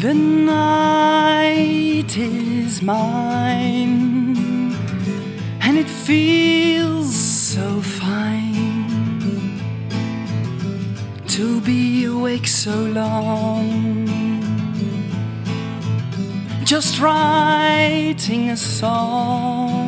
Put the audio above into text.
The night is mine, and it feels so fine to be awake so long. Just writing a song